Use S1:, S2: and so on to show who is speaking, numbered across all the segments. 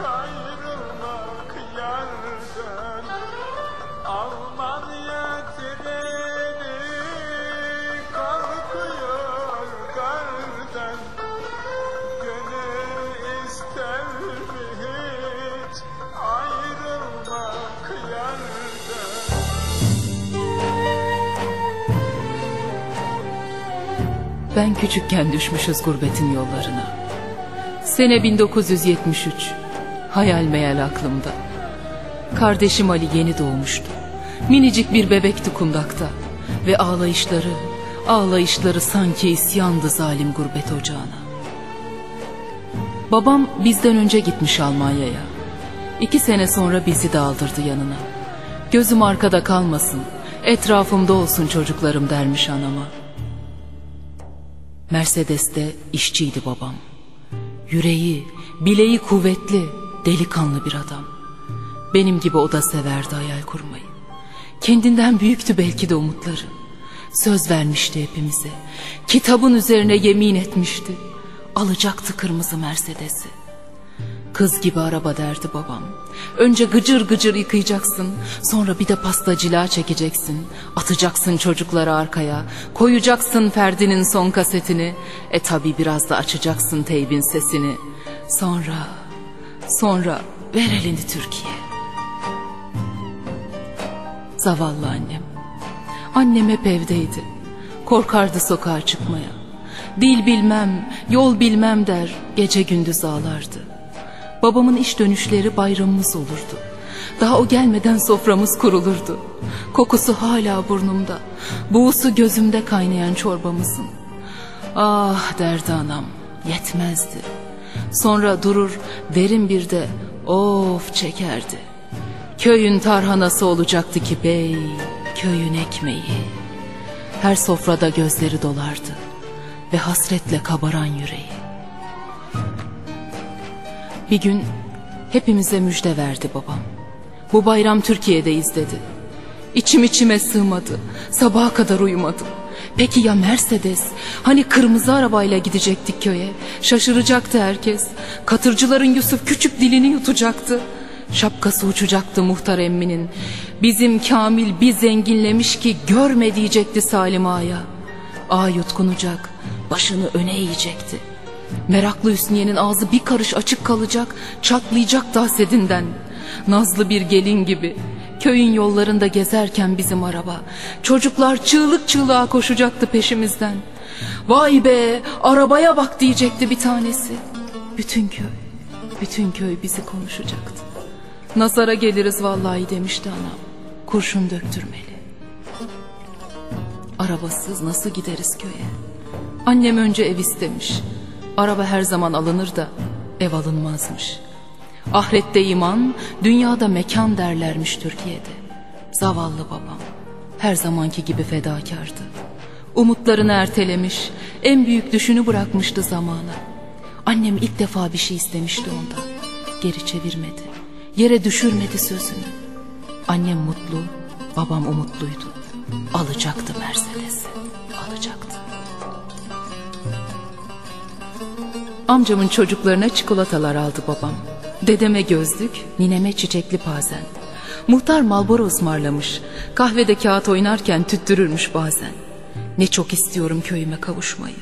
S1: ayrılmak yardan Almanya treni kalkıyor gardan Gönül ister mi hiç ayrılmak yardan
S2: Ben küçükken düşmüşüz gurbetin yollarına. Sene 1973. Hayal meyal aklımda. Kardeşim Ali yeni doğmuştu. Minicik bir bebekti kundakta. Ve ağlayışları, ağlayışları sanki isyandı zalim gurbet ocağına. Babam bizden önce gitmiş Almanya'ya. İki sene sonra bizi de aldırdı yanına. Gözüm arkada kalmasın, etrafımda olsun çocuklarım dermiş anama. Mercedes'te işçiydi babam. Yüreği, bileği kuvvetli, delikanlı bir adam. Benim gibi o da severdi hayal kurmayı. Kendinden büyüktü belki de umutları. Söz vermişti hepimize. Kitabın üzerine yemin etmişti. Alacaktı kırmızı Mercedes'i. Kız gibi araba derdi babam. Önce gıcır gıcır yıkayacaksın, sonra bir de pasta cila çekeceksin. Atacaksın çocukları arkaya, koyacaksın Ferdi'nin son kasetini. E tabi biraz da açacaksın teybin sesini. Sonra, sonra ver elini Türkiye. Zavallı annem. Annem hep evdeydi. Korkardı sokağa çıkmaya. Dil bilmem, yol bilmem der, gece gündüz ağlardı. Babamın iş dönüşleri bayramımız olurdu. Daha o gelmeden soframız kurulurdu. Kokusu hala burnumda. Buğusu gözümde kaynayan çorbamızın. Ah derdi anam yetmezdi. Sonra durur derin bir de of çekerdi. Köyün tarhanası olacaktı ki bey, köyün ekmeği. Her sofrada gözleri dolardı ve hasretle kabaran yüreği. Bir gün hepimize müjde verdi babam. Bu bayram Türkiye'deyiz dedi. İçim içime sığmadı. Sabaha kadar uyumadım. Peki ya Mercedes? Hani kırmızı arabayla gidecektik köye. Şaşıracaktı herkes. Katırcıların Yusuf küçük dilini yutacaktı. Şapkası uçacaktı muhtar emminin. Bizim Kamil bir zenginlemiş ki görme diyecekti Salim Ağa'ya. Ağa yutkunacak, başını öne eğecekti. Meraklı Hüsniye'nin ağzı bir karış açık kalacak, çatlayacak da hasedinden. Nazlı bir gelin gibi köyün yollarında gezerken bizim araba. Çocuklar çığlık çığlığa koşacaktı peşimizden. Vay be arabaya bak diyecekti bir tanesi. Bütün köy, bütün köy bizi konuşacaktı. Nazara geliriz vallahi demişti anam. Kurşun döktürmeli. Arabasız nasıl gideriz köye? Annem önce ev istemiş. Araba her zaman alınır da ev alınmazmış. Ahirette iman, dünyada mekan derlermiş Türkiye'de. Zavallı babam her zamanki gibi fedakardı. Umutlarını ertelemiş, en büyük düşünü bırakmıştı zamana. Annem ilk defa bir şey istemişti ondan. Geri çevirmedi, yere düşürmedi sözünü. Annem mutlu, babam umutluydu. Alacaktı Mercedes'i, alacaktı. Amcamın çocuklarına çikolatalar aldı babam. Dedeme gözlük, nineme çiçekli pazen. Muhtar Malboro ısmarlamış. Kahvede kağıt oynarken tüttürürmüş bazen. Ne çok istiyorum köyüme kavuşmayı.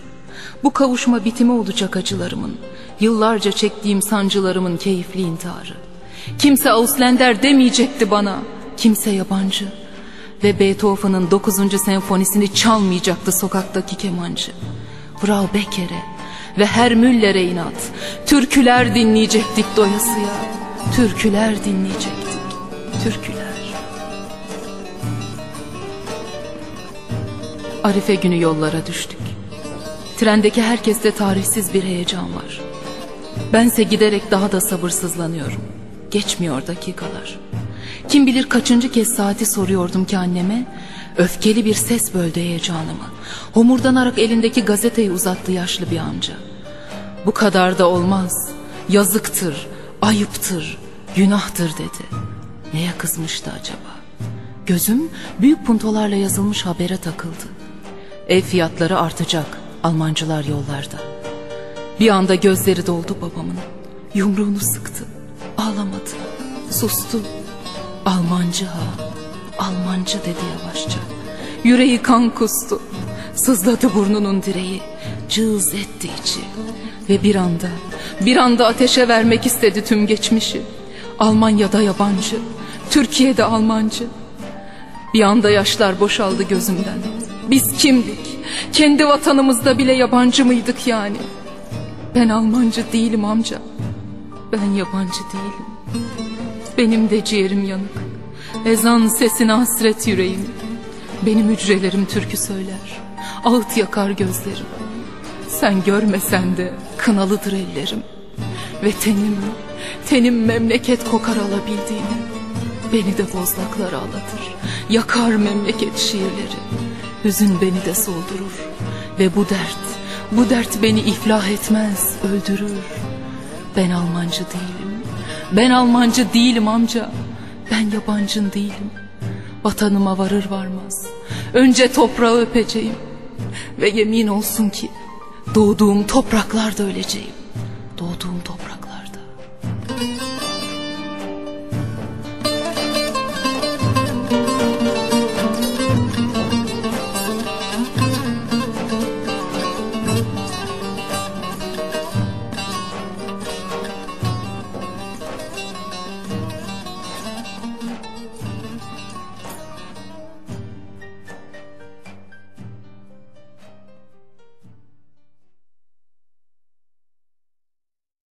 S2: Bu kavuşma bitimi olacak acılarımın. Yıllarca çektiğim sancılarımın keyifli intiharı. Kimse Auslender demeyecekti bana. Kimse yabancı. Ve Beethoven'ın 9. senfonisini çalmayacaktı sokaktaki kemancı. Frau Becker'e ve her Müller'e inat. Türküler dinleyecektik doyasıya. Türküler dinleyecektik. Türküler. Arife günü yollara düştük. Trendeki herkeste tarihsiz bir heyecan var. Bense giderek daha da sabırsızlanıyorum. Geçmiyor dakikalar. Kim bilir kaçıncı kez saati soruyordum ki anneme. Öfkeli bir ses böldü heyecanımı. Homurdanarak elindeki gazeteyi uzattı yaşlı bir amca. Bu kadar da olmaz. Yazıktır, ayıptır, günahtır dedi. Neye kızmıştı acaba? Gözüm büyük puntolarla yazılmış habere takıldı. Ev fiyatları artacak. Almancılar yollarda. Bir anda gözleri doldu babamın. Yumruğunu sıktı. Ağlamadı. Sustu. Almancı ha. Almancı dedi yavaşça. Yüreği kan kustu. Sızladı burnunun direği. Cığız etti içi. Ve bir anda, bir anda ateşe vermek istedi tüm geçmişi. Almanya'da yabancı, Türkiye'de Almancı. Bir anda yaşlar boşaldı gözümden. Biz kimdik? Kendi vatanımızda bile yabancı mıydık yani? Ben Almancı değilim amca. Ben yabancı değilim. Benim de ciğerim yanık. Ezan sesine hasret yüreğim. Benim hücrelerim türkü söyler. Ağıt yakar gözlerim. Sen görmesen de kınalıdır ellerim. Ve tenim, tenim memleket kokar alabildiğini. Beni de bozlaklara ağlatır. Yakar memleket şiirleri. Hüzün beni de soldurur. Ve bu dert, bu dert beni iflah etmez, öldürür. Ben Almancı değilim. Ben Almancı değilim amca. Ben yabancın değilim. Vatanıma varır varmaz. Önce toprağı öpeceğim. Ve yemin olsun ki doğduğum topraklarda öleceğim. Doğduğum topraklarda.